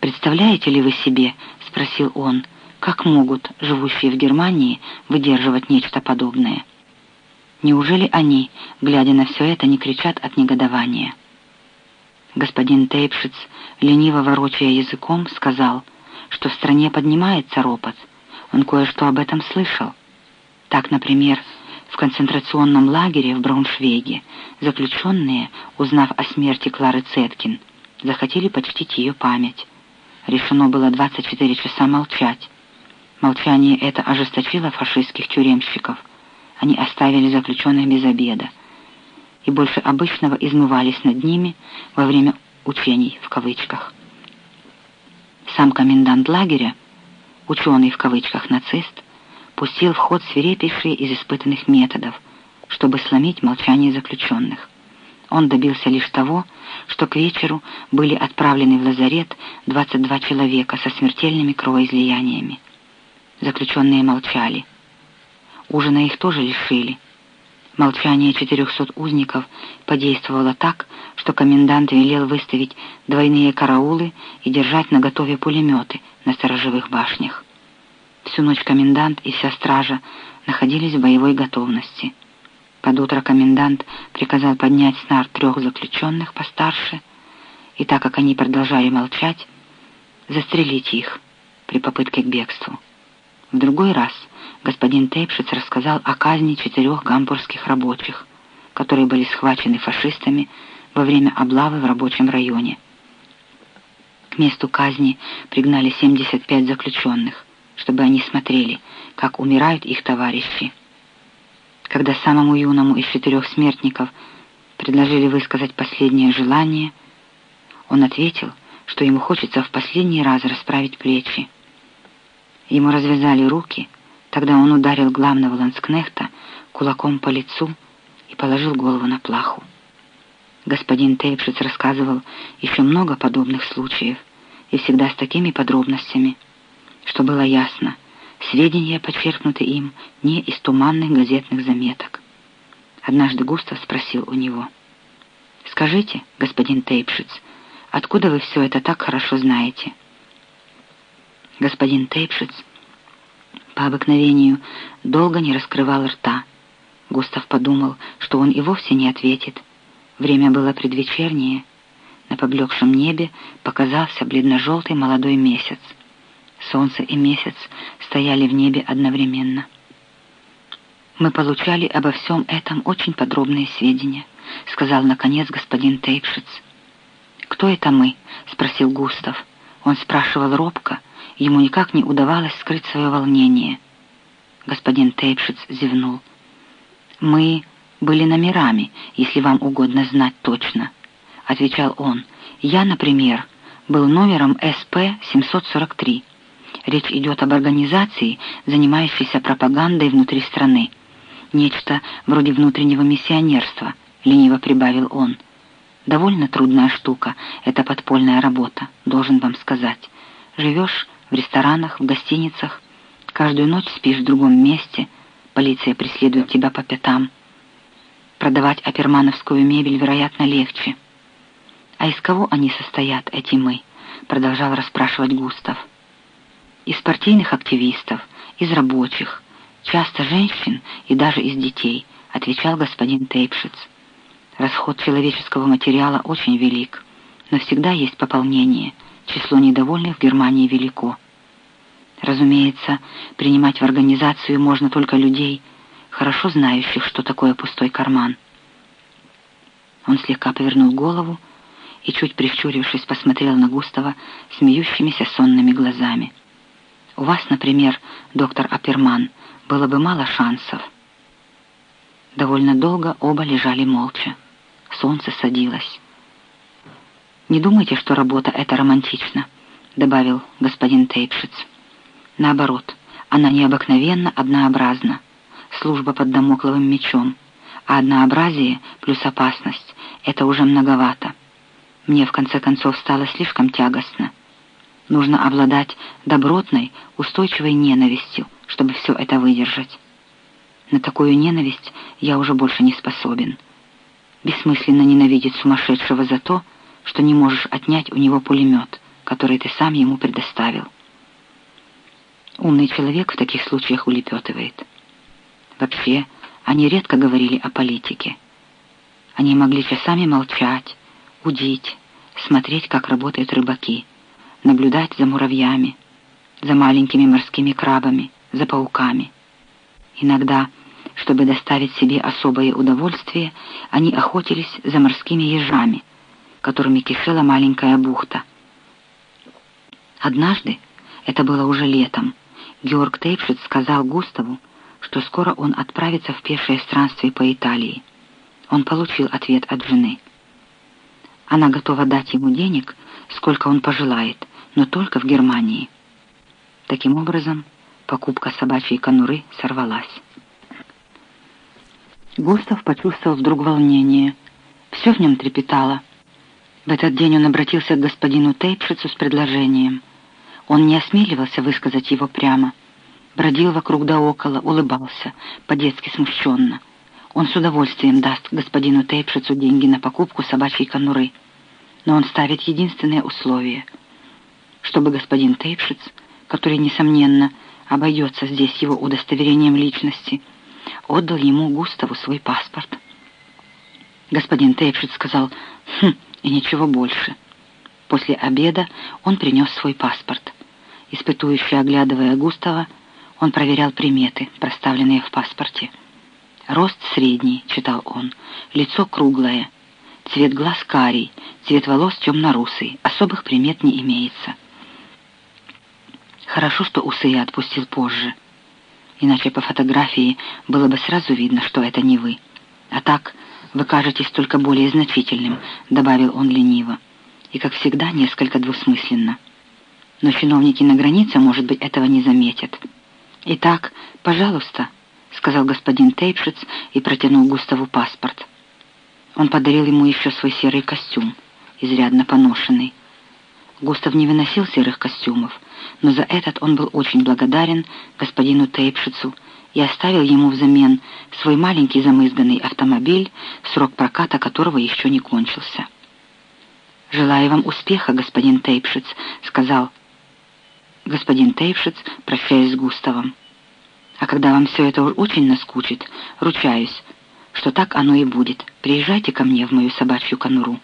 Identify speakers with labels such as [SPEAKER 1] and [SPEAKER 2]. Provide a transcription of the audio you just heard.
[SPEAKER 1] «Представляете ли вы себе, — спросил он, — как могут живущие в Германии выдерживать нечто подобное? Неужели они, глядя на все это, не кричат от негодования?» Господин Тейпшиц, лениво ворочая языком, сказал, что в стране поднимается ропот. Он кое-что об этом слышал. Так, например, в концентрационном лагере в Брауншвейге заключенные, узнав о смерти Клары Цеткин, захотели почтить ее память. Решено было 24 часа молчать. Молчание это ожесточило фашистских тюремщиков. Они оставили заключенных без обеда и больше обычного измывались над ними во время «учений» в кавычках. Сам комендант лагеря, ученый в кавычках нацист, пустил в ход свирепейшие из испытанных методов, чтобы сломить молчание заключенных он добился лишь того, что к вечеру были отправлены в лазарет 22 человека со смертельными кровоизлияниями. Заключенные молчали. Ужина их тоже лишили. Молчание 400 узников подействовало так, что комендант велел выставить двойные караулы и держать наготове пулеметы на сторожевых башнях. Всю ночь комендант и вся стража находились в боевой готовности. Под утро комендант приказал поднять с нар трех заключенных постарше, и так как они продолжали молчать, застрелить их при попытке к бегству. В другой раз господин Тейпшиц рассказал о казни четырех гамбургских рабочих, которые были схвачены фашистами во время облавы в рабочем районе. К месту казни пригнали 75 заключенных, чтобы они смотрели, как умирают их товарищи когда самому юному из четырех смертников предложили высказать последнее желание, он ответил, что ему хочется в последний раз расправить плечи. Ему развязали руки, тогда он ударил главного ланскнехта кулаком по лицу и положил голову на плаху. Господин Тейпшиц рассказывал еще много подобных случаев, и всегда с такими подробностями, что было ясно — Сведения подчеркнуты им не из туманных газетных заметок. Однажды Густав спросил у него. «Скажите, господин Тейпшиц, откуда вы все это так хорошо знаете?» Господин Тейпшиц по обыкновению долго не раскрывал рта. Густав подумал, что он и вовсе не ответит. Время было предвечернее. На поблекшем небе показался бледно-желтый молодой месяц. Солнце и месяц стояли в небе одновременно. «Мы получали обо всем этом очень подробные сведения», — сказал, наконец, господин Тейпшиц. «Кто это мы?» — спросил Густав. Он спрашивал робко, ему никак не удавалось скрыть свое волнение. Господин Тейпшиц зевнул. «Мы были номерами, если вам угодно знать точно», — отвечал он. «Я, например, был номером СП-743». Речь идет об организации, занимающейся пропагандой внутри страны. Нечто вроде внутреннего миссионерства, лениво прибавил он. Довольно трудная штука, эта подпольная работа, должен вам сказать. Живешь в ресторанах, в гостиницах, каждую ночь спишь в другом месте, полиция преследует тебя по пятам. Продавать апермановскую мебель, вероятно, легче. А из кого они состоят, эти мы? Продолжал расспрашивать Густав из партийных активистов, из рабочих, часто женщин и даже из детей, отвечал господин Тейпшиц. Расход человеческого материала очень велик, но всегда есть пополнение. Число недовольных в Германии велико. Разумеется, принимать в организацию можно только людей, хорошо знающих, что такое пустой карман. Он слегка повернул голову и, чуть прищурившись, посмотрел на Густава смеющимися сонными глазами. У вас, например, доктор Аперман, было бы мало шансов. Довольно долго оба лежали молча. Солнце садилось. «Не думайте, что работа эта романтична», — добавил господин Тейпшиц. «Наоборот, она необыкновенно однообразна. Служба под домокловым мечом. А однообразие плюс опасность — это уже многовато. Мне, в конце концов, стало слишком тягостно. Нужно обладать добротной, устойчивой ненавистью, чтобы все это выдержать. На такую ненависть я уже больше не способен. Бессмысленно ненавидеть сумасшедшего за то, что не можешь отнять у него пулемет, которые ты сам ему предоставил. Умный человек в таких случаях улепетывает. Вообще, они редко говорили о политике. Они могли часами молчать, удить, смотреть, как работают рыбаки, наблюдать за муравьями, за маленькими морскими крабами, за пауками. Иногда, чтобы доставить себе особое удовольствие, они охотились за морскими ежами, которыми кишела маленькая бухта. Однажды, это было уже летом, Георг Тейпшиц сказал Густаву, что скоро он отправится в пешее странствие по Италии. Он получил ответ от жены. Она готова дать ему денег, сколько он пожелает, но только в Германии. Таким образом, покупка собачьей конуры сорвалась. Густав почувствовал вдруг волнение. Все в нем трепетало. В этот день он обратился к господину Тейпшицу с предложением. Он не осмеливался высказать его прямо. Бродил вокруг да около, улыбался, по-детски смущенно. Он с удовольствием даст господину Тейпшицу деньги на покупку собачьей конуры. Но он ставит единственное условие. Чтобы господин Тейпшиц, который, несомненно, обойдется здесь его удостоверением личности, отдал ему Густаву свой паспорт. Господин Тейпшиц сказал «Хм, и ничего больше». После обеда он принес свой паспорт. Испытующий, оглядывая Густава, он проверял приметы, проставленные в паспорте. Рост средний, читал он, лицо круглое, цвет глаз карий, цвет волос темно-русый, особых примет не имеется. Хорошо, что усы я отпустил позже, иначе по фотографии было бы сразу видно, что это не вы. А так вы кажетесь только более значительным, добавил он лениво, и, как всегда, несколько двусмысленно. Но чиновники на границе, может быть, этого не заметят. Итак, пожалуйста, — сказал господин Тейпшиц и протянул Густаву паспорт. Он подарил ему еще свой серый костюм, изрядно поношенный. Густав не выносил серых костюмов, но за этот он был очень благодарен господину Тейпшицу и оставил ему взамен свой маленький замызганный автомобиль, срок проката которого еще не кончился. «Желаю вам успеха, господин Тейпшиц», — сказал господин Тейпшиц, прощаясь с Густавом. А когда вам все это очень наскучит, ручаюсь, что так оно и будет. Приезжайте ко мне в мою собачью конуру.